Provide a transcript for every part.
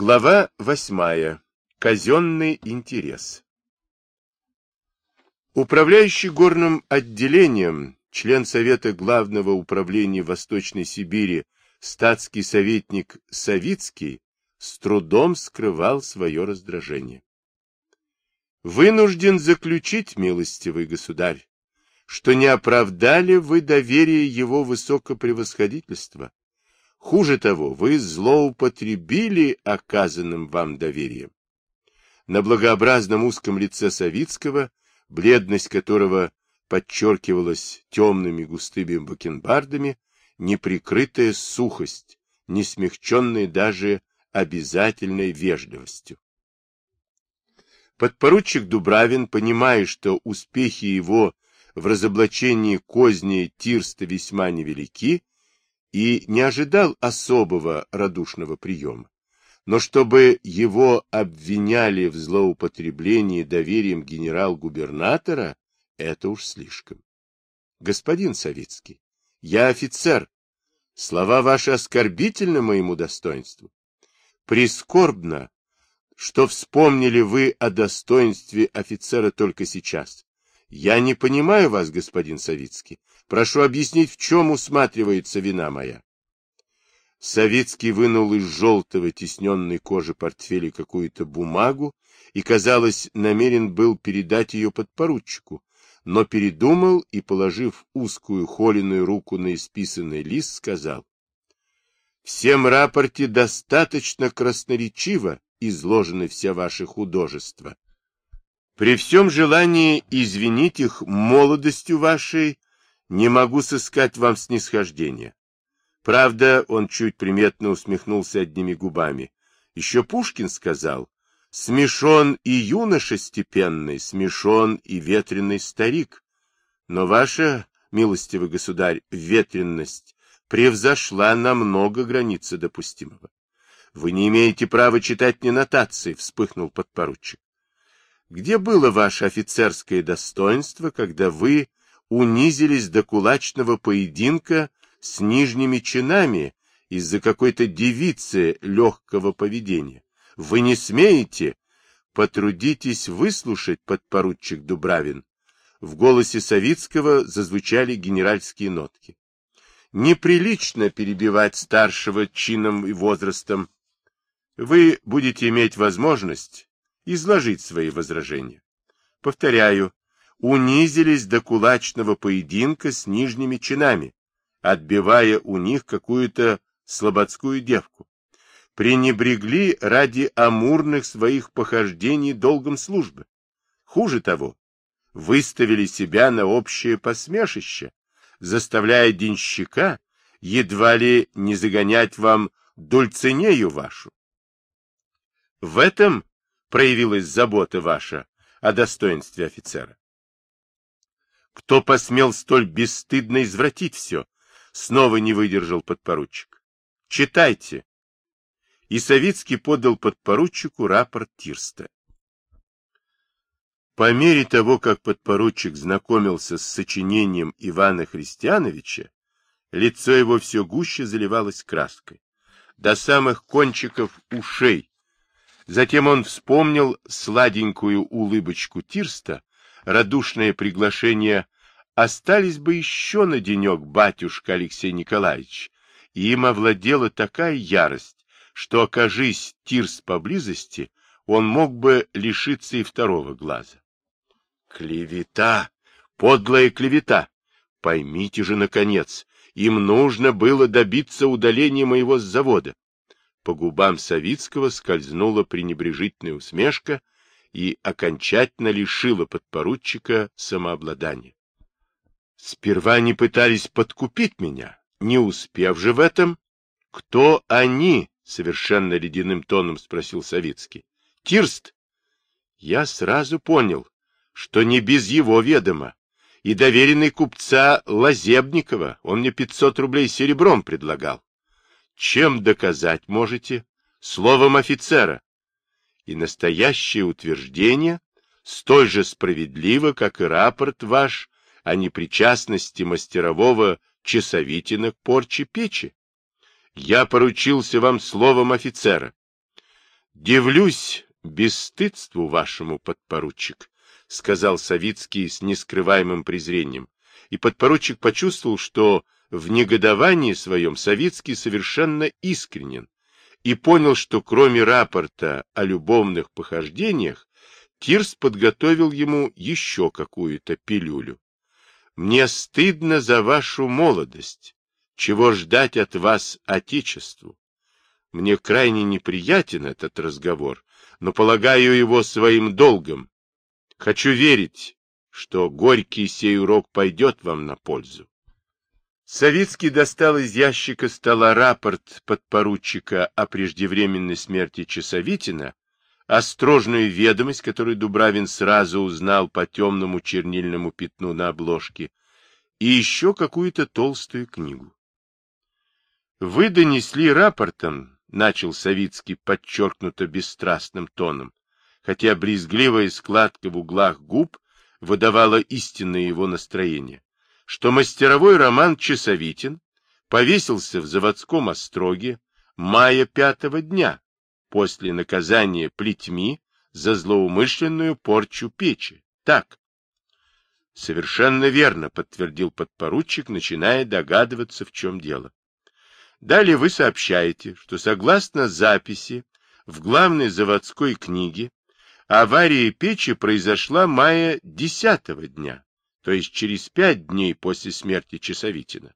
Глава восьмая. Казенный интерес. Управляющий горным отделением, член Совета Главного управления Восточной Сибири, статский советник Савицкий, с трудом скрывал свое раздражение. Вынужден заключить, милостивый государь, что не оправдали вы доверие его высокопревосходительства, Хуже того, вы злоупотребили оказанным вам доверием. На благообразном узком лице Савицкого, бледность которого подчеркивалась темными густыми бакенбардами, неприкрытая сухость, не смягченная даже обязательной вежливостью. Подпоручик Дубравин, понимая, что успехи его в разоблачении козни Тирста весьма невелики, и не ожидал особого радушного приема. Но чтобы его обвиняли в злоупотреблении доверием генерал-губернатора, это уж слишком. Господин Савицкий, я офицер. Слова ваши оскорбительны моему достоинству. Прискорбно, что вспомнили вы о достоинстве офицера только сейчас. Я не понимаю вас, господин Савицкий. Прошу объяснить, в чем усматривается вина моя. Савицкий вынул из желтого тесненной кожи портфеля какую-то бумагу и, казалось, намерен был передать ее подпоручику, но передумал и, положив узкую холеную руку на исписанный лист, сказал, «Всем рапорте достаточно красноречиво изложены все ваши художества. При всем желании извинить их молодостью вашей, не могу сыскать вам снисхождения. Правда, он чуть приметно усмехнулся одними губами. Еще Пушкин сказал, смешон и юноша степенный, смешон и ветреный старик. Но ваша, милостивый государь, ветренность превзошла намного границы допустимого. Вы не имеете права читать мне нотации, вспыхнул подпоручик. Где было ваше офицерское достоинство, когда вы унизились до кулачного поединка с нижними чинами из-за какой-то девицы легкого поведения. Вы не смеете? Потрудитесь выслушать, подпоручик Дубравин. В голосе Савицкого зазвучали генеральские нотки. Неприлично перебивать старшего чином и возрастом. Вы будете иметь возможность изложить свои возражения. Повторяю, унизились до кулачного поединка с нижними чинами, отбивая у них какую-то слободскую девку. Пренебрегли ради амурных своих похождений долгом службы. Хуже того, выставили себя на общее посмешище, заставляя денщика едва ли не загонять вам дульцинею вашу. В этом проявилась забота ваша о достоинстве офицера. Кто посмел столь бесстыдно извратить все? Снова не выдержал подпоручик. Читайте. И Савицкий подал подпоручику рапорт Тирста. По мере того, как подпоручик знакомился с сочинением Ивана Христиановича, лицо его все гуще заливалось краской, до самых кончиков ушей. Затем он вспомнил сладенькую улыбочку Тирста, радушное приглашение остались бы еще на денек батюшка Алексей Николаевич, и им овладела такая ярость, что, окажись Тирс поблизости, он мог бы лишиться и второго глаза. Клевета! Подлая клевета! Поймите же, наконец, им нужно было добиться удаления моего с завода. По губам Савицкого скользнула пренебрежительная усмешка, и окончательно лишила подпоручика самообладания. Сперва они пытались подкупить меня, не успев же в этом. — Кто они? — совершенно ледяным тоном спросил Савицкий. — Тирст. Я сразу понял, что не без его ведома. И доверенный купца Лазебникова, он мне пятьсот рублей серебром предлагал. Чем доказать можете? Словом офицера и настоящее утверждение столь же справедливо, как и рапорт ваш о непричастности мастерового часовитина к порче печи. Я поручился вам словом офицера. Дивлюсь бесстыдству вашему, подпоручик, — сказал Савицкий с нескрываемым презрением. И подпоручик почувствовал, что в негодовании своем Савицкий совершенно искренен, и понял, что кроме рапорта о любовных похождениях, Тирс подготовил ему еще какую-то пилюлю. «Мне стыдно за вашу молодость. Чего ждать от вас Отечеству? Мне крайне неприятен этот разговор, но полагаю его своим долгом. Хочу верить, что горький сей урок пойдет вам на пользу. Савицкий достал из ящика стола рапорт подпоручика о преждевременной смерти Часовитина, острожную ведомость, которую Дубравин сразу узнал по темному чернильному пятну на обложке, и еще какую-то толстую книгу. Вы донесли рапортом, — начал Савицкий подчеркнуто бесстрастным тоном, хотя брезгливая складка в углах губ выдавала истинное его настроение, что мастеровой роман Часовитин повесился в заводском остроге мая пятого дня после наказания плетьми за злоумышленную порчу печи. Так. Совершенно верно, подтвердил подпоручик, начиная догадываться, в чем дело. Далее вы сообщаете, что согласно записи в главной заводской книге авария печи произошла мая 10 дня, то есть через пять дней после смерти Часовитина,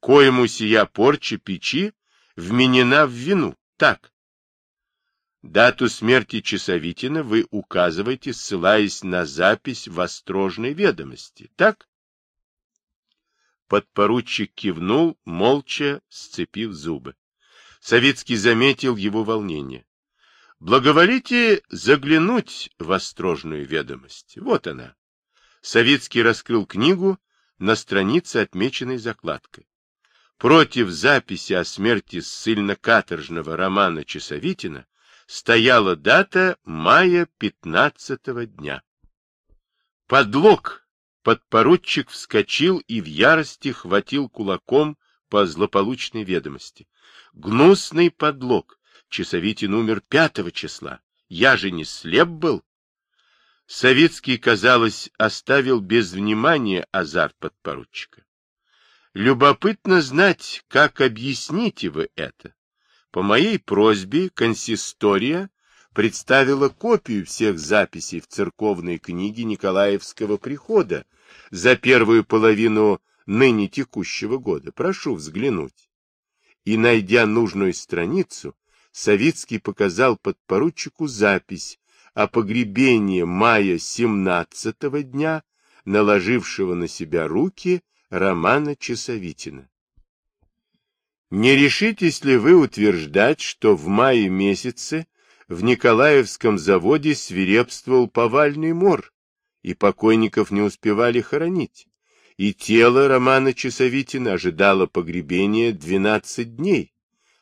коему сия порча печи вменена в вину. Так. Дату смерти Часовитина вы указываете, ссылаясь на запись в острожной ведомости. Так? Подпоручик кивнул, молча сцепив зубы. Савицкий заметил его волнение. «Благоволите заглянуть в острожную ведомость. Вот она». Савицкий раскрыл книгу на странице, отмеченной закладкой. Против записи о смерти ссыльно-каторжного Романа Часовитина стояла дата мая пятнадцатого дня. Подлог Подпоручик вскочил и в ярости хватил кулаком по злополучной ведомости. Гнусный подлог. Часовитин умер пятого числа. Я же не слеп был. Советский, казалось, оставил без внимания азарт подпоручика. Любопытно знать, как объясните вы это. По моей просьбе консистория представила копию всех записей в церковной книге Николаевского прихода за первую половину ныне текущего года. Прошу взглянуть. И, найдя нужную страницу, Савицкий показал подпоручику запись о погребении мая 17 дня, наложившего на себя руки Романа Часовитина. Не решитесь ли вы утверждать, что в мае месяце в Николаевском заводе свирепствовал повальный мор, и покойников не успевали хоронить, и тело Романа Часовитина ожидало погребения 12 дней.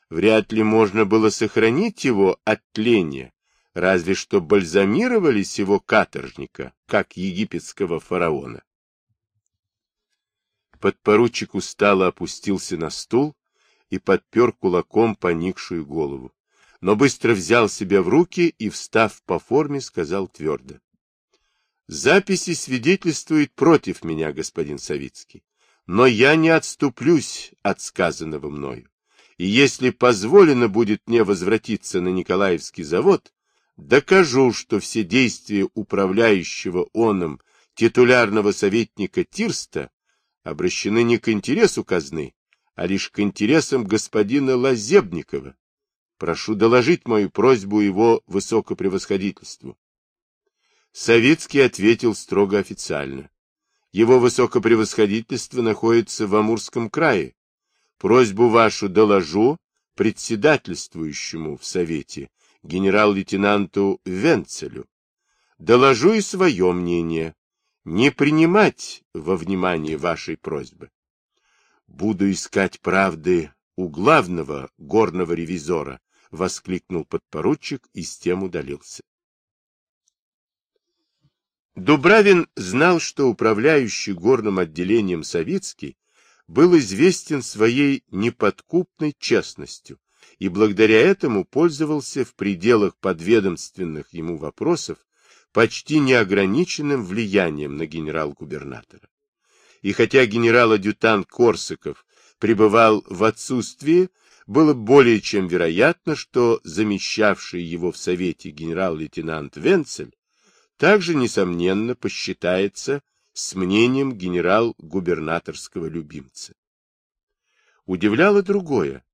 Вряд ли можно было сохранить его от тления, разве что бальзамировали сего каторжника, как египетского фараона. Подпоручик устало опустился на стул и подпер кулаком поникшую голову но быстро взял себя в руки и, встав по форме, сказал твердо. Записи свидетельствуют против меня, господин Савицкий, но я не отступлюсь от сказанного мною. И если позволено будет мне возвратиться на Николаевский завод, докажу, что все действия управляющего оном титулярного советника Тирста обращены не к интересу казны, а лишь к интересам господина Лазебникова, Прошу доложить мою просьбу его высокопревосходительству. Савицкий ответил строго официально. Его высокопревосходительство находится в Амурском крае. Просьбу вашу доложу председательствующему в Совете, генерал-лейтенанту Венцелю. Доложу и свое мнение. Не принимать во внимание вашей просьбы. Буду искать правды у главного горного ревизора, — воскликнул подпоручик и с тем удалился. Дубравин знал, что управляющий горным отделением Савицкий был известен своей неподкупной честностью, и благодаря этому пользовался в пределах подведомственных ему вопросов почти неограниченным влиянием на генерал-губернатора. И хотя генерал-адъютант Корсаков пребывал в отсутствии, было более чем вероятно, что замещавший его в Совете генерал-лейтенант Венцель также, несомненно, посчитается с мнением генерал-губернаторского любимца. Удивляло другое.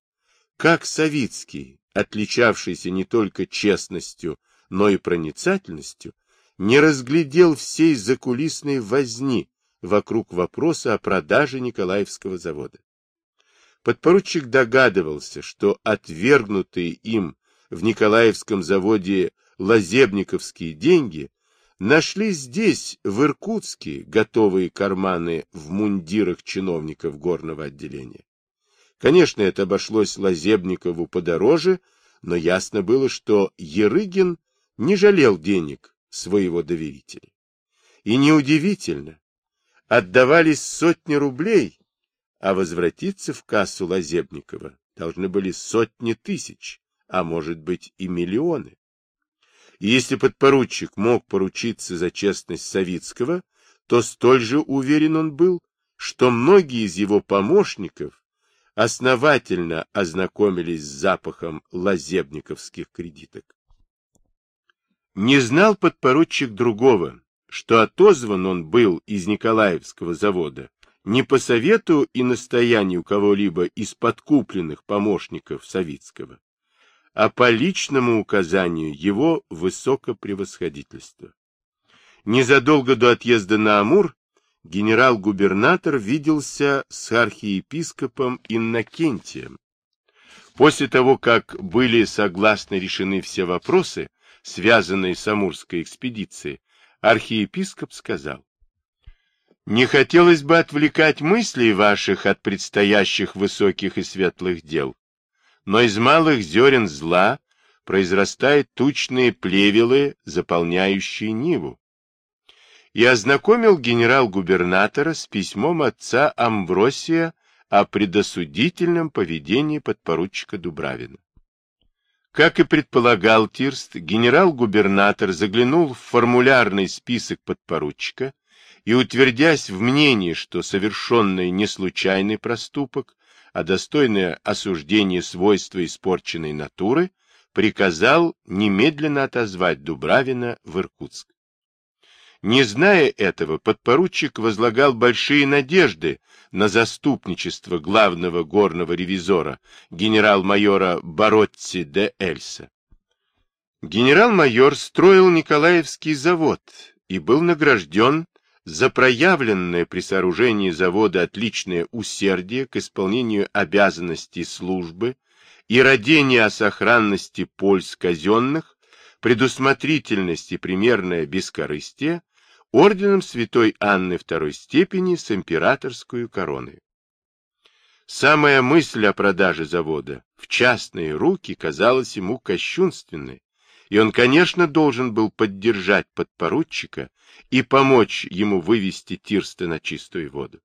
Как Савицкий, отличавшийся не только честностью, но и проницательностью, не разглядел всей закулисной возни вокруг вопроса о продаже Николаевского завода. Подпоручик догадывался, что отвергнутые им в Николаевском заводе лазебниковские деньги нашли здесь, в Иркутске, готовые карманы в мундирах чиновников горного отделения. Конечно, это обошлось Лазебникову подороже, но ясно было, что Ерыгин не жалел денег своего доверителя. И неудивительно, отдавались сотни рублей, а возвратиться в кассу Лазебникова должны были сотни тысяч, а может быть и миллионы. И если подпоручик мог поручиться за честность Савицкого, то столь же уверен он был, что многие из его помощников основательно ознакомились с запахом лазебниковских кредиток. Не знал подпоручик другого, что отозван он был из Николаевского завода не по совету и настоянию кого-либо из подкупленных помощников Савицкого, а по личному указанию его высокопревосходительства. Незадолго до отъезда на Амур генерал-губернатор виделся с архиепископом Иннокентием. После того, как были согласно решены все вопросы, связанные с Амурской экспедицией, архиепископ сказал, «Не хотелось бы отвлекать мыслей ваших от предстоящих высоких и светлых дел, но из малых зерен зла произрастают тучные плевелы, заполняющие Ниву и ознакомил генерал-губернатора с письмом отца Амвросия о предосудительном поведении подпоручика Дубравина. Как и предполагал Тирст, генерал-губернатор заглянул в формулярный список подпоручика и, утвердясь в мнении, что совершенный не случайный проступок, а достойное осуждение свойства испорченной натуры, приказал немедленно отозвать Дубравина в Иркутск. Не зная этого, подпоручик возлагал большие надежды на заступничество главного горного ревизора, генерал-майора Боротти де Эльса. Генерал-майор строил Николаевский завод и был награжден за проявленное при сооружении завода отличное усердие к исполнению обязанностей службы и родение о сохранности польз казенных, предусмотрительность и примерное бескорыстие, орденом святой Анны второй степени с императорскую короной. Самая мысль о продаже завода в частные руки казалась ему кощунственной, и он, конечно, должен был поддержать подпоручика и помочь ему вывести Тирста на чистую воду.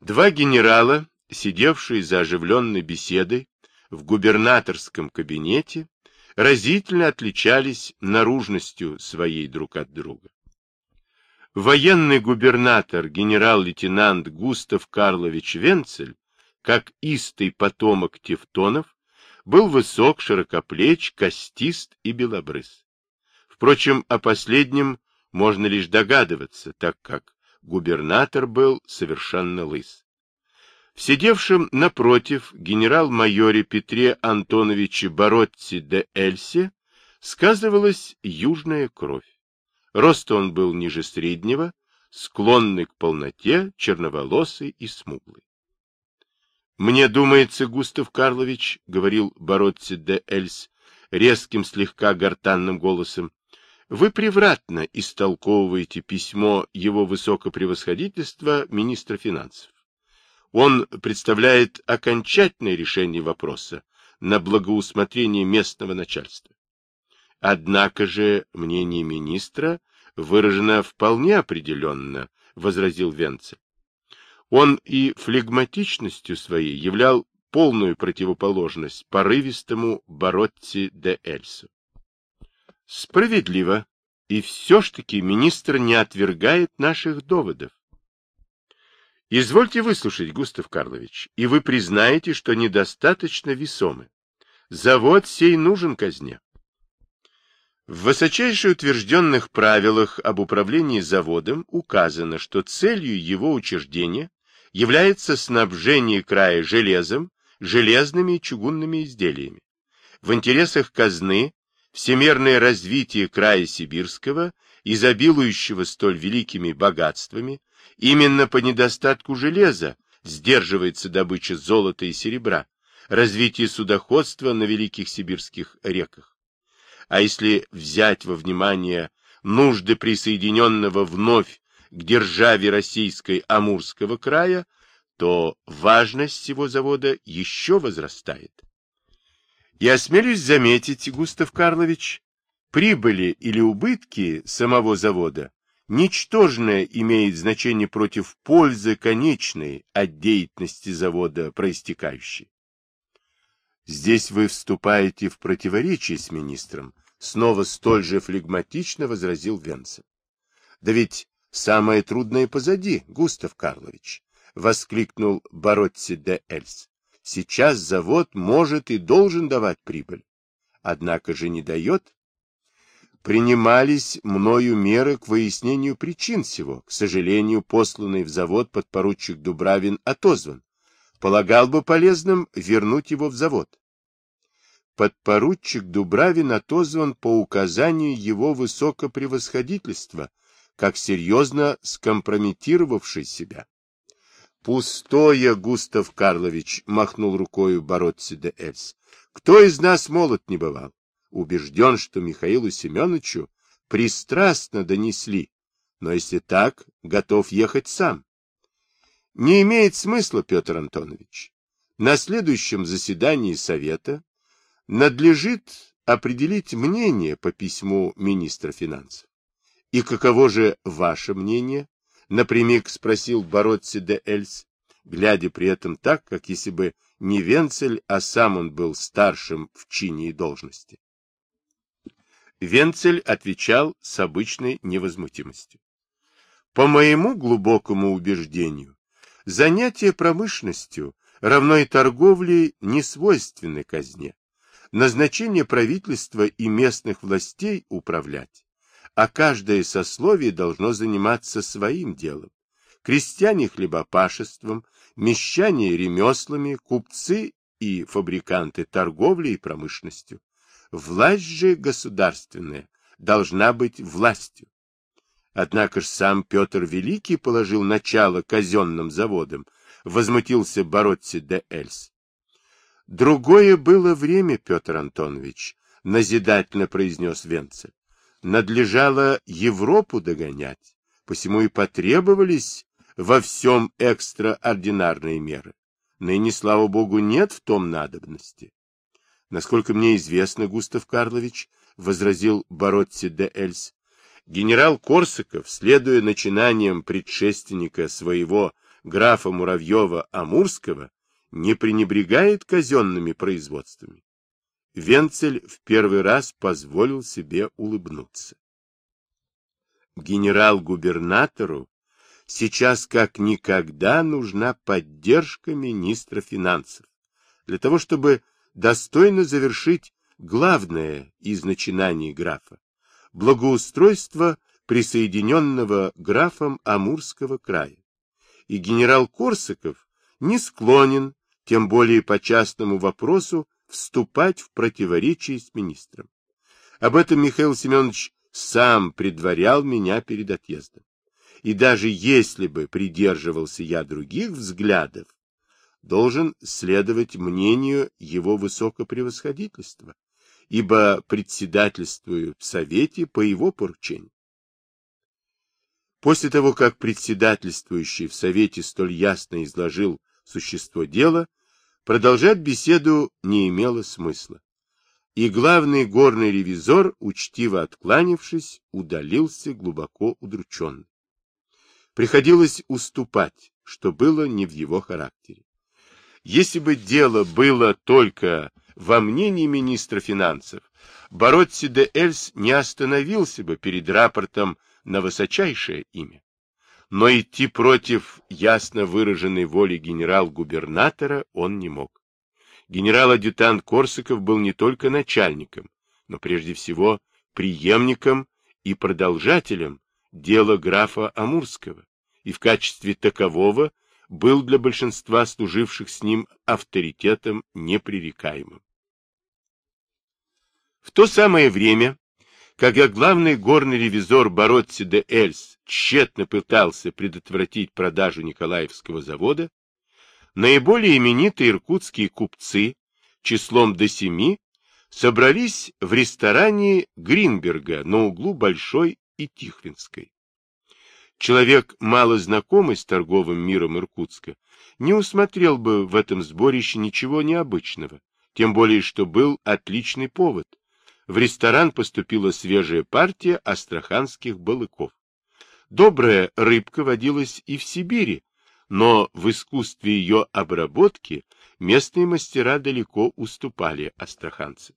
Два генерала, сидевшие за оживленной беседой в губернаторском кабинете, разительно отличались наружностью своей друг от друга. Военный губернатор генерал-лейтенант Густав Карлович Венцель, как истый потомок тевтонов, был высок, широкоплеч, костист и белобрыс. Впрочем, о последнем можно лишь догадываться, так как губернатор был совершенно лыс. В сидевшем напротив генерал-майоре Петре Антоновиче Боротти де Эльсе сказывалась южная кровь. Рост он был ниже среднего, склонный к полноте, черноволосый и смуглый. «Мне думается, Густав Карлович, — говорил Боротти де Эльс резким, слегка гортанным голосом, — вы превратно истолковываете письмо его высокопревосходительства министра финансов. Он представляет окончательное решение вопроса на благоусмотрение местного начальства. Однако же мнение министра выражено вполне определенно, возразил Венцель. Он и флегматичностью своей являл полную противоположность порывистому Боротти де Эльсу. Справедливо. И все ж таки министр не отвергает наших доводов. Извольте выслушать, Густав Карлович, и вы признаете, что недостаточно весомы. Завод сей нужен казне. В высочайше утвержденных правилах об управлении заводом указано, что целью его учреждения является снабжение края железом, железными и чугунными изделиями. В интересах казны всемирное развитие края Сибирского, изобилующего столь великими богатствами, именно по недостатку железа сдерживается добыча золота и серебра, развитие судоходства на великих сибирских реках. А если взять во внимание нужды присоединенного вновь к державе российской Амурского края, то важность всего завода еще возрастает. И осмелюсь заметить, Густав Карлович, прибыли или убытки самого завода ничтожное имеет значение против пользы конечной от деятельности завода проистекающей. Здесь вы вступаете в противоречие с министром, снова столь же флегматично возразил Венцель. Да ведь самое трудное позади, Густав Карлович, воскликнул Боротти де Эльс. Сейчас завод может и должен давать прибыль. Однако же не дает. Принимались мною меры к выяснению причин всего. К сожалению, посланный в завод подпоручик Дубравин отозван полагал бы полезным вернуть его в завод. Подпоручик Дубравин отозван по указанию его высокопревосходительства, как серьезно скомпрометировавший себя. Пустое, Густав Карлович, махнул рукою Боротси де. Кто из нас молод не бывал? Убежден, что Михаилу Семеновичу пристрастно донесли, но если так, готов ехать сам. Не имеет смысла, Петр Антонович. На следующем заседании Совета надлежит определить мнение по письму министра финансов. И каково же ваше мнение? Напрямик спросил Боротси де Эльс, глядя при этом так, как если бы не Венцель, а сам он был старшим в чине и должности. Венцель отвечал с обычной невозмутимостью. По моему глубокому убеждению, Занятие промышленностью, равно и торговле, не свойственны казне. Назначение правительства и местных властей управлять, а каждое сословие должно заниматься своим делом. Крестьяне хлебопашеством, мещане ремеслами, купцы и фабриканты торговлей и промышленностью. Власть же государственная должна быть властью. Однако ж сам Петр Великий положил начало казенным заводам, возмутился Боротти де Эльс. Другое было время, Петр Антонович, назидательно произнес Венцель. Надлежало Европу догонять, посему и потребовались во всем экстраординарные меры. Ныне, слава богу, нет в том надобности. Насколько мне известно, Густав Карлович, — возразил Боротти де Эльс, генерал Корсаков, следуя начинаниям предшественника своего графа Муравьева-Амурского, не пренебрегает казенными производствами. Венцель в первый раз позволил себе улыбнуться. Генерал-губернатору сейчас как никогда нужна поддержка министра финансов, для того, чтобы достойно завершить главное из начинаний графа благоустройство присоединенного графом Амурского края. И генерал Корсаков не склонен, тем более по частному вопросу, вступать в противоречие с министром. Об этом Михаил Семенович сам предварял меня перед отъездом. И даже если бы придерживался я других взглядов, должен следовать мнению его высокопревосходительства ибо председательствую в Совете по его поручению. После того, как председательствующий в Совете столь ясно изложил существо дела, продолжать беседу не имело смысла. И главный горный ревизор, учтиво откланившись, удалился глубоко удрученный. Приходилось уступать, что было не в его характере. Если бы дело было только во мнении министра финансов, Боротти де Эльс не остановился бы перед рапортом на высочайшее имя. Но идти против ясно выраженной воли генерал-губернатора он не мог. Генерал-адъютант Корсаков был не только начальником, но прежде всего преемником и продолжателем дела графа Амурского, и в качестве такового был для большинства служивших с ним авторитетом непререкаемым. В то самое время, когда главный горный ревизор Боротти де Эльс тщетно пытался предотвратить продажу Николаевского завода, наиболее именитые иркутские купцы числом до семи собрались в ресторане Гринберга на углу Большой и Тихвинской. Человек, мало знакомый с торговым миром Иркутска, не усмотрел бы в этом сборище ничего необычного, тем более, что был отличный повод. В ресторан поступила свежая партия астраханских балыков. Добрая рыбка водилась и в Сибири, но в искусстве ее обработки местные мастера далеко уступали астраханцам.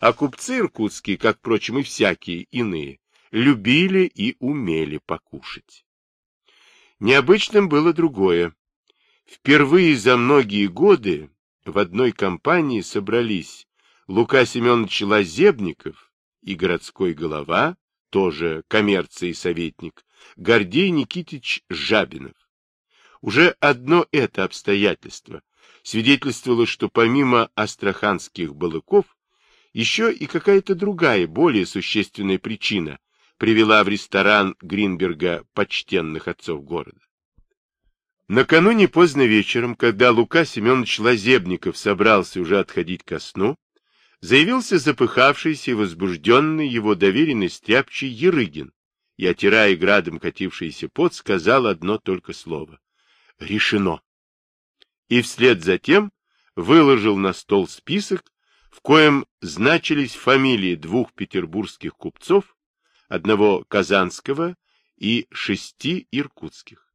А купцы иркутские, как, впрочем, и всякие иные, любили и умели покушать. Необычным было другое. Впервые за многие годы в одной компании собрались Лука Семенович Лазебников и городской голова, тоже коммерции советник, Гордей Никитич Жабинов. Уже одно это обстоятельство свидетельствовало, что помимо астраханских балыков, еще и какая-то другая, более существенная причина привела в ресторан Гринберга почтенных отцов города. Накануне поздно вечером, когда Лука Семенович Лазебников собрался уже отходить ко сну, заявился запыхавшийся и возбужденный его доверенный стряпчий Ерыгин и, отирая градом катившийся пот, сказал одно только слово — «Решено». И вслед за тем выложил на стол список, в коем значились фамилии двух петербургских купцов, одного казанского и шести иркутских.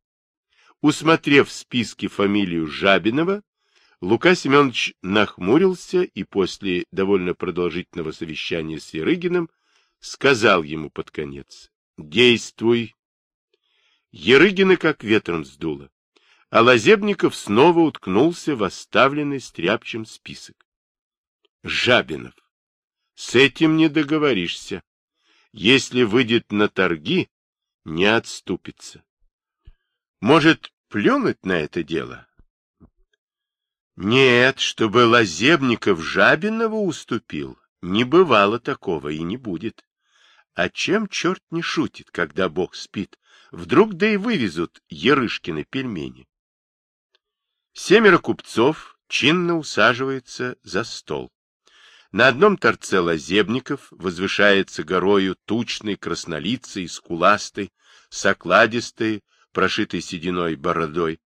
Усмотрев в списке фамилию Жабинова, Лука Семенович нахмурился и после довольно продолжительного совещания с Ерыгиным сказал ему под конец «Действуй». Ерыгина как ветром сдуло, а Лазебников снова уткнулся в оставленный стряпчем список. Жабинов. С этим не договоришься если выйдет на торги, не отступится. Может, плюнуть на это дело? Нет, чтобы Лазебников Жабинова уступил, не бывало такого и не будет. А чем черт не шутит, когда Бог спит? Вдруг да и вывезут Ерышкины пельмени. Семеро купцов чинно усаживаются за стол. На одном торце лазебников возвышается горою тучный, краснолицый, скуластый, с окладистой, прошитой сединой бородой.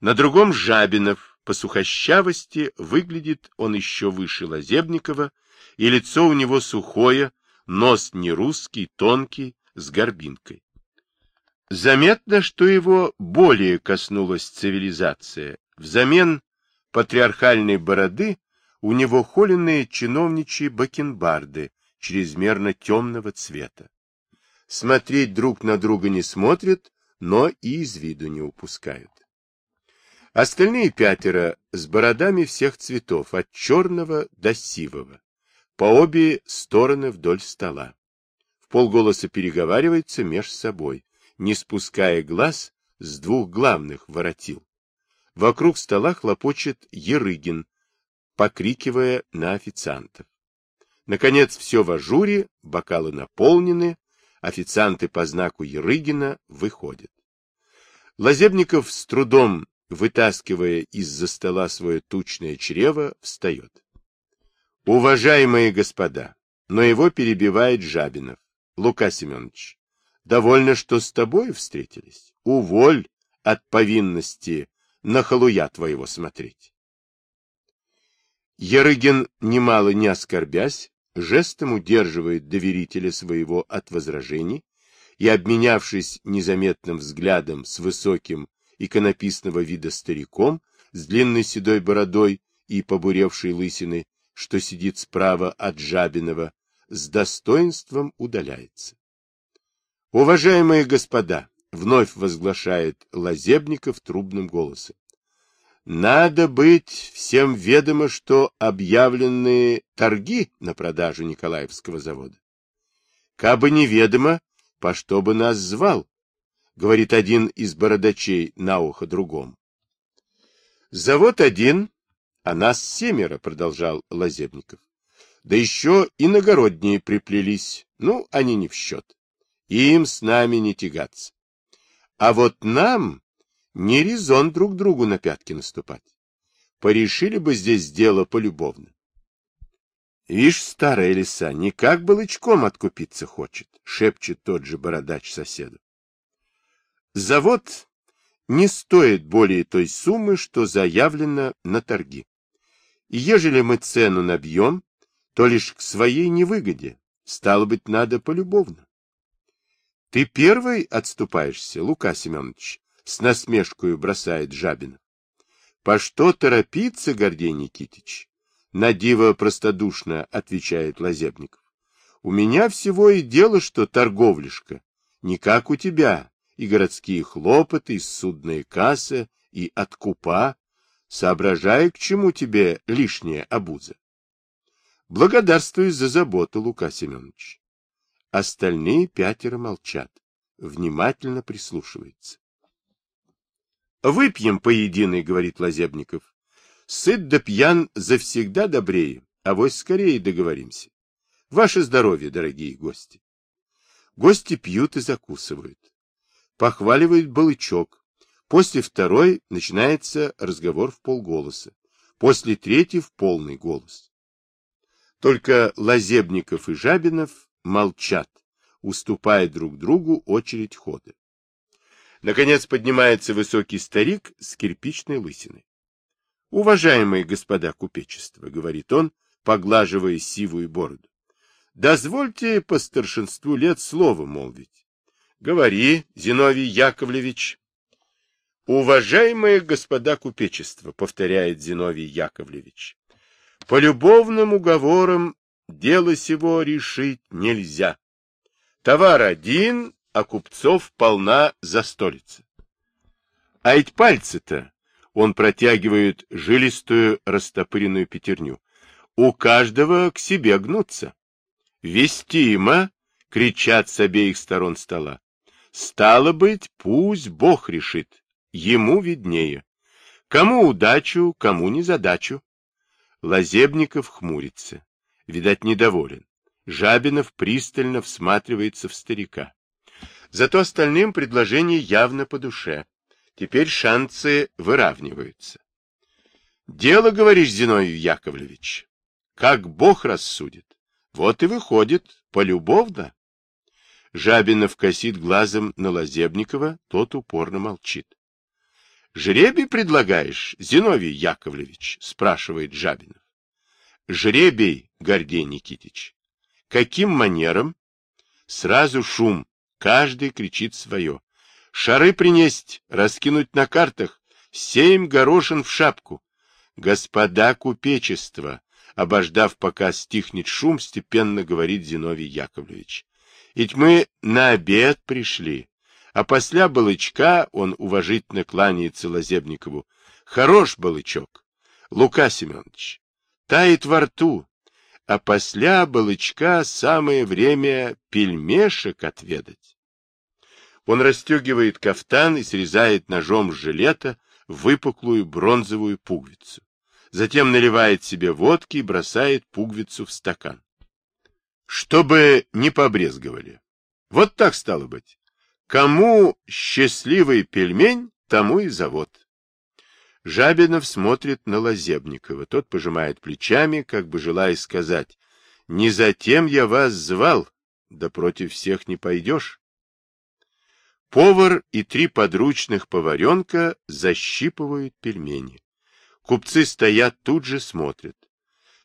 На другом Жабинов, по сухощавости, выглядит он еще выше Лазебникова, и лицо у него сухое, нос не русский, тонкий, с горбинкой. Заметно, что его более коснулась цивилизация. Взамен патриархальной бороды у него холеные чиновничьи бакенбарды чрезмерно темного цвета. Смотреть друг на друга не смотрят, но и из виду не упускают. Остальные пятеро с бородами всех цветов, от черного до сивого, по обе стороны вдоль стола. В полголоса переговариваются меж собой, не спуская глаз с двух главных воротил. Вокруг стола хлопочет Ерыгин, покрикивая на официантов. Наконец, все в ажуре, бокалы наполнены, официанты по знаку Ерыгина выходят. Лазебников с трудом, вытаскивая из-за стола свое тучное чрево, встает. Уважаемые господа, но его перебивает Жабинов. Лука Семенович, довольно, что с тобой встретились. Уволь от повинности на халуя твоего смотреть. Ярыгин, немало не оскорбясь, жестом удерживает доверителя своего от возражений и, обменявшись незаметным взглядом с высоким иконописного вида стариком, с длинной седой бородой и побуревшей лысиной, что сидит справа от Жабинова, с достоинством удаляется. Уважаемые господа, вновь возглашает Лазебников трубным голосом. Надо быть всем ведомо, что объявленные торги на продажу Николаевского завода. Кабы неведомо, по что бы нас звал, говорит один из бородачей на ухо другому. Завод один, а нас семеро, продолжал Лазебников. Да еще иногородние приплелись, ну, они не в счет. Им с нами не тягаться. А вот нам не резон друг другу на пятки наступать. Порешили бы здесь дело полюбовно. Вишь, старая лиса, никак балычком откупиться хочет, шепчет тот же бородач соседу. Завод не стоит более той суммы, что заявлено на торги. Ежели мы цену набьем, то лишь к своей невыгоде, стало быть, надо полюбовно. — Ты первый отступаешься, Лука Семенович? — с насмешкой бросает Жабин. — По что торопиться, Гордей Никитич? — надиво простодушно отвечает Лазебников. — У меня всего и дело, что торговляшка. Не как у тебя, и городские хлопоты, и судная касса, и откупа. Соображай, к чему тебе лишняя обуза. Благодарствую за заботу, Лука Семенович. Остальные пятеро молчат, внимательно прислушиваются. «Выпьем поединой», — говорит Лазебников. «Сыт да пьян завсегда добрее, а вось скорее договоримся. Ваше здоровье, дорогие гости». Гости пьют и закусывают. Похваливают балычок. После второй начинается разговор в полголоса. После третьей в полный голос. Только Лазебников и Жабинов молчат, уступая друг другу очередь хода. Наконец поднимается высокий старик с кирпичной лысиной. — Уважаемые господа купечества, — говорит он, поглаживая сивую бороду, — дозвольте по старшинству лет слово молвить. — Говори, Зиновий Яковлевич. — Уважаемые господа купечества, — повторяет Зиновий Яковлевич, — по любовным уговорам дело сего решить нельзя. Товар один, а купцов полна застолица. А ведь пальцы-то, он протягивает жилистую растопыренную пятерню, у каждого к себе гнутся. Вестимо, кричат с обеих сторон стола. Стало быть, пусть Бог решит, ему виднее. Кому удачу, кому незадачу. Лазебников хмурится видать, недоволен. Жабинов пристально всматривается в старика. Зато остальным предложение явно по душе. Теперь шансы выравниваются. Дело, говоришь, Зиновий Яковлевич, как Бог рассудит. Вот и выходит, полюбовно. Жабинов косит глазом на Лазебникова, тот упорно молчит. — Жребий предлагаешь, Зиновий Яковлевич? — спрашивает Жабинов. Жребий, Гордей Никитич. Каким манером? Сразу шум, каждый кричит свое. Шары принесть, раскинуть на картах, семь горошин в шапку. Господа купечество, обождав, пока стихнет шум, степенно говорит Зиновий Яковлевич. Ведь мы на обед пришли, а после балычка он уважительно кланяется Лазебникову. Хорош балычок. Лука Семенович, тает во рту, а после балычка самое время пельмешек отведать. Он расстегивает кафтан и срезает ножом с жилета выпуклую бронзовую пуговицу. Затем наливает себе водки и бросает пуговицу в стакан. Чтобы не побрезговали. Вот так стало быть. Кому счастливый пельмень, тому и завод. Жабинов смотрит на Лазебникова. Тот пожимает плечами, как бы желая сказать, «Не затем я вас звал, да против всех не пойдешь». Повар и три подручных поваренка защипывают пельмени. Купцы стоят тут же смотрят.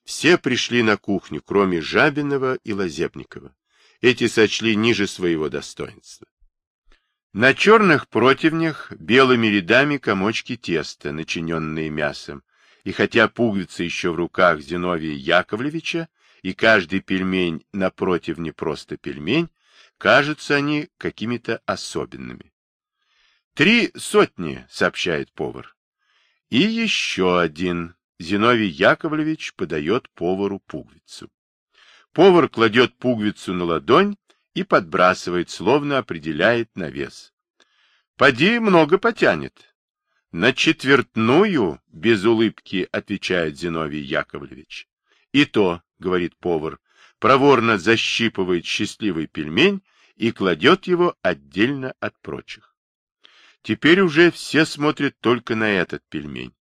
Все пришли на кухню, кроме Жабинова и Лазебникова. Эти сочли ниже своего достоинства. На черных противнях белыми рядами комочки теста, начиненные мясом, и хотя пуговица еще в руках Зиновия Яковлевича, и каждый пельмень на противне просто пельмень, кажутся они какими-то особенными. «Три сотни», — сообщает повар. И еще один. Зиновий Яковлевич подает повару пуговицу. Повар кладет пуговицу на ладонь и подбрасывает, словно определяет на вес. «Поди много потянет». «На четвертную», — без улыбки отвечает Зиновий Яковлевич. «И то», — говорит повар, проворно защипывает счастливый пельмень и кладет его отдельно от прочих. Теперь уже все смотрят только на этот пельмень.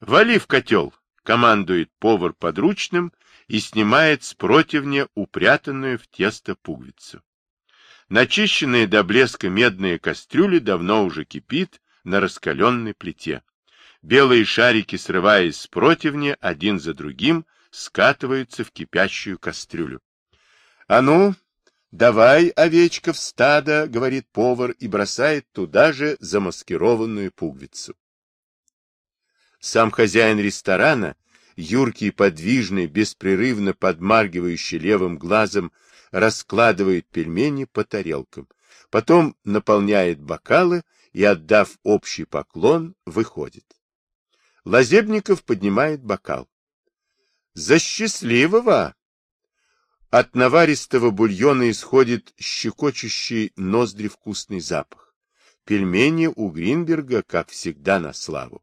«Вали в котел!» — командует повар подручным и снимает с противня упрятанную в тесто пуговицу. Начищенные до блеска медные кастрюли давно уже кипит на раскаленной плите. Белые шарики, срываясь с противня, один за другим, скатываются в кипящую кастрюлю. — А ну, давай, овечка, в стадо, — говорит повар и бросает туда же замаскированную пуговицу. Сам хозяин ресторана, юркий, подвижный, беспрерывно подмаргивающий левым глазом, раскладывает пельмени по тарелкам, потом наполняет бокалы и, отдав общий поклон, выходит. Лазебников поднимает бокал. За счастливого! От наваристого бульона исходит щекочущий ноздри вкусный запах. Пельмени у Гринберга, как всегда, на славу.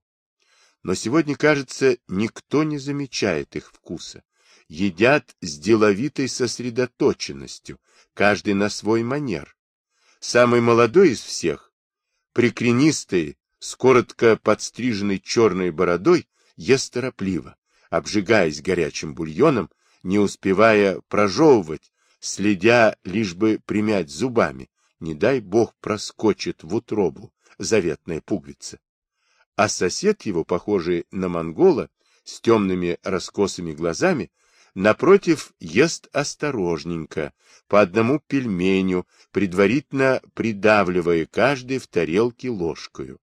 Но сегодня, кажется, никто не замечает их вкуса. Едят с деловитой сосредоточенностью, каждый на свой манер. Самый молодой из всех, прикренистый, с коротко подстриженной черной бородой, ест торопливо обжигаясь горячим бульоном, не успевая прожевывать, следя лишь бы примять зубами, не дай бог проскочит в утробу заветная пуговица. А сосед его, похожий на монгола, с темными раскосыми глазами, напротив, ест осторожненько, по одному пельменю, предварительно придавливая каждый в тарелке ложкою.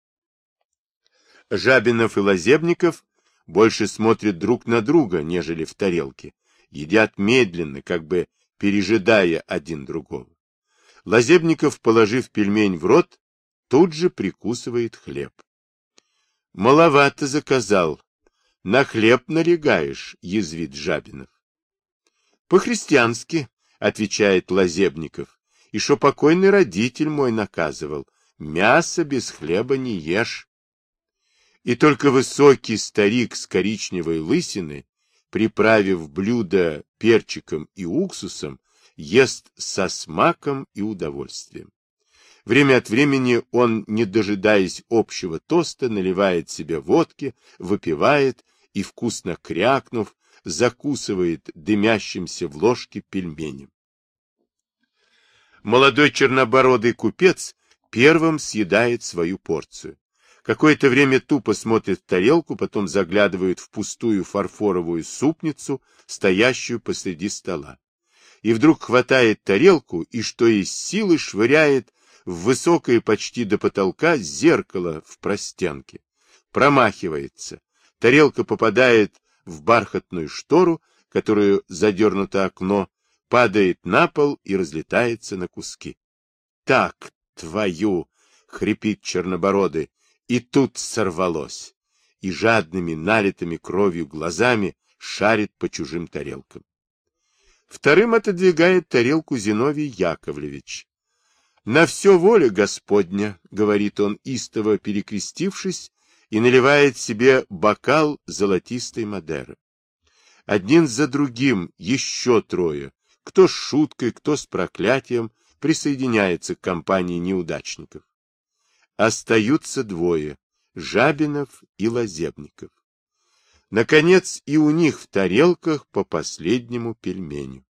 Жабинов и Лазебников больше смотрят друг на друга, нежели в тарелке, едят медленно, как бы пережидая один другого. Лазебников, положив пельмень в рот, тут же прикусывает хлеб. Маловато заказал. На хлеб налегаешь, язвит Жабинов. По-христиански, отвечает Лазебников, и что покойный родитель мой наказывал, мясо без хлеба не ешь. И только высокий старик с коричневой лысины, приправив блюдо перчиком и уксусом, ест со смаком и удовольствием. Время от времени он, не дожидаясь общего тоста, наливает себе водки, выпивает и, вкусно крякнув, закусывает дымящимся в ложке пельменем. Молодой чернобородый купец первым съедает свою порцию. Какое-то время тупо смотрит в тарелку, потом заглядывает в пустую фарфоровую супницу, стоящую посреди стола. И вдруг хватает тарелку и, что из силы, швыряет в высокое почти до потолка зеркало в простенке. Промахивается. Тарелка попадает в бархатную штору, которую задернуто окно, падает на пол и разлетается на куски. — Так, твою! — хрипит чернобородый. И тут сорвалось, и жадными, налитыми кровью глазами шарит по чужим тарелкам. Вторым отодвигает тарелку Зиновий Яковлевич. «На все воля Господня», — говорит он, истово перекрестившись, и наливает себе бокал золотистой Мадеры. Один за другим еще трое, кто с шуткой, кто с проклятием, присоединяется к компании неудачников. Остаются двое — Жабинов и Лазебников. Наконец, и у них в тарелках по последнему пельменю.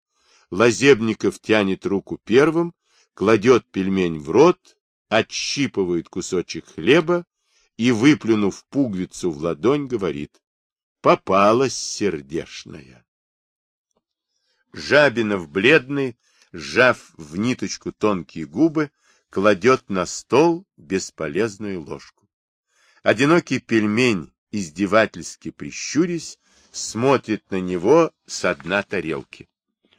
Лазебников тянет руку первым, кладет пельмень в рот, отщипывает кусочек хлеба и, выплюнув пуговицу в ладонь, говорит «Попалась сердешная». Жабинов бледный, сжав в ниточку тонкие губы, кладет на стол бесполезную ложку. Одинокий пельмень, издевательски прищурясь, смотрит на него с дна тарелки.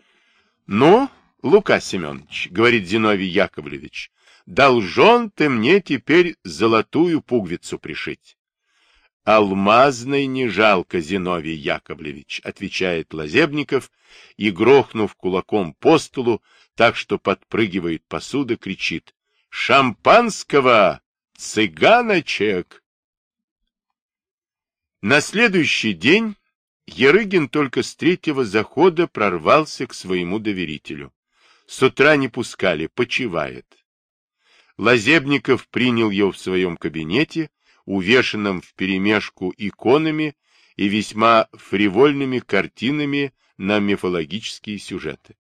— Ну, Лука Семенович, — говорит Зиновий Яковлевич, — должен ты мне теперь золотую пуговицу пришить. — Алмазной не жалко, Зиновий Яковлевич, — отвечает Лазебников и, грохнув кулаком по столу, так что подпрыгивает посуда, кричит «Шампанского! Цыганочек!» На следующий день Ерыгин только с третьего захода прорвался к своему доверителю. С утра не пускали, почивает. Лазебников принял его в своем кабинете, увешанном вперемешку иконами и весьма фривольными картинами на мифологические сюжеты.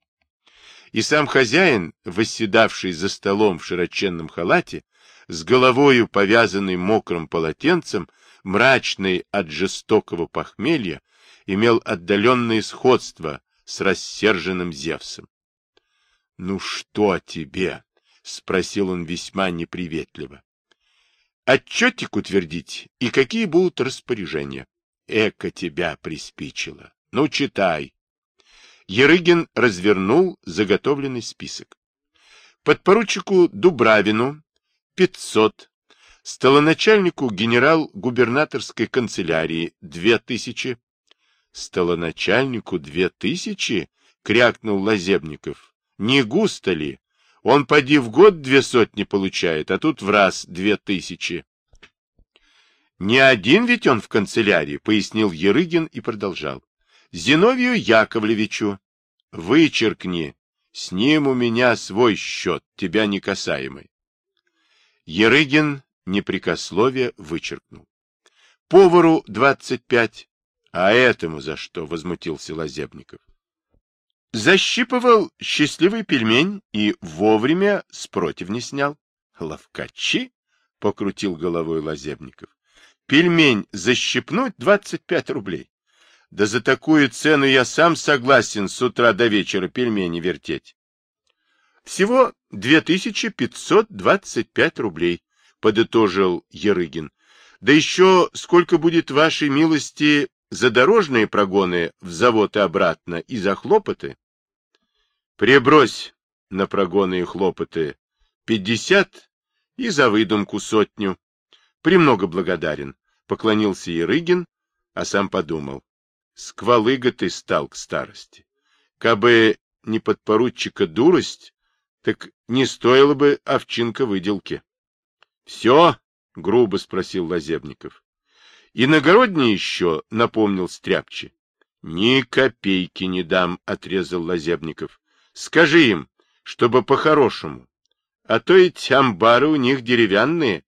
И сам хозяин, восседавший за столом в широченном халате, с головою повязанный мокрым полотенцем, мрачный от жестокого похмелья, имел отдаленное сходство с рассерженным Зевсом. — Ну что тебе? — спросил он весьма неприветливо. — Отчетик утвердить и какие будут распоряжения? Эко тебя приспичило. Ну, читай. Ерыгин развернул заготовленный список. Подпоручику Дубравину 500, столоначальнику генерал-губернаторской канцелярии 2000, столоначальнику 2000, крякнул Лазебников. Не густо ли? Он поди в год две сотни получает, а тут в раз две тысячи. Не один ведь он в канцелярии, пояснил Ерыгин и продолжал. Зиновию Яковлевичу. Вычеркни. С ним у меня свой счет, тебя не касаемый. Ерыгин непрекословие вычеркнул. Повару двадцать пять. А этому за что? Возмутился Лазебников. Защипывал счастливый пельмень и вовремя с противни снял. Ловкачи? — покрутил головой Лазебников. Пельмень защипнуть двадцать пять рублей. Да за такую цену я сам согласен с утра до вечера пельмени вертеть. Всего 2525 рублей, подытожил Ерыгин. Да еще сколько будет вашей милости за дорожные прогоны в завод и обратно и за хлопоты? Прибрось на прогоны и хлопоты пятьдесят и за выдумку сотню. Премного благодарен, поклонился Ерыгин, а сам подумал. Сквалыга ты стал к старости. Кабы не подпоручика дурость, так не стоило бы овчинка выделки. — Все? — грубо спросил Лазебников. — Иногороднее еще, — напомнил Стряпчи. — Ни копейки не дам, — отрезал Лазебников. — Скажи им, чтобы по-хорошему. А то ведь амбары у них деревянные,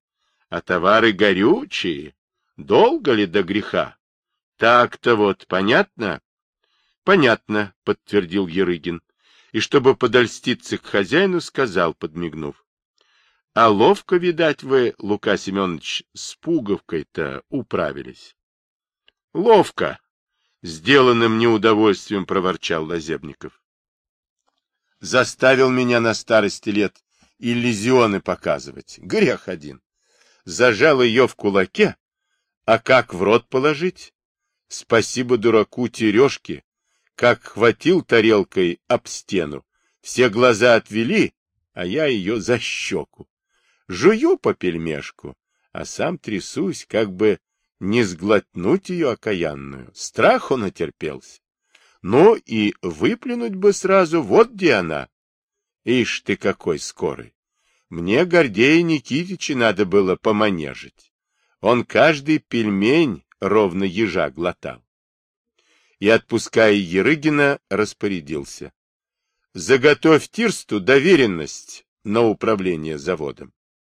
а товары горючие. Долго ли до греха? Так-то вот, понятно? Понятно, подтвердил Ерыгин. И чтобы подольститься к хозяину, сказал, подмигнув. А ловко, видать, вы, Лука Семенович, с пуговкой-то управились. Ловко, сделанным неудовольствием проворчал Лазебников. Заставил меня на старости лет иллюзионы показывать. Грех один. Зажал ее в кулаке, а как в рот положить? Спасибо дураку Терешке, как хватил тарелкой об стену. Все глаза отвели, а я ее за щеку. Жую по пельмешку, а сам трясусь, как бы не сглотнуть ее окаянную. Страху натерпелся. Ну и выплюнуть бы сразу, вот где она. Ишь ты какой скорый. Мне Гордея Никитича надо было поманежить. Он каждый пельмень ровно ежа глотал. И, отпуская Ерыгина, распорядился. Заготовь Тирсту доверенность на управление заводом.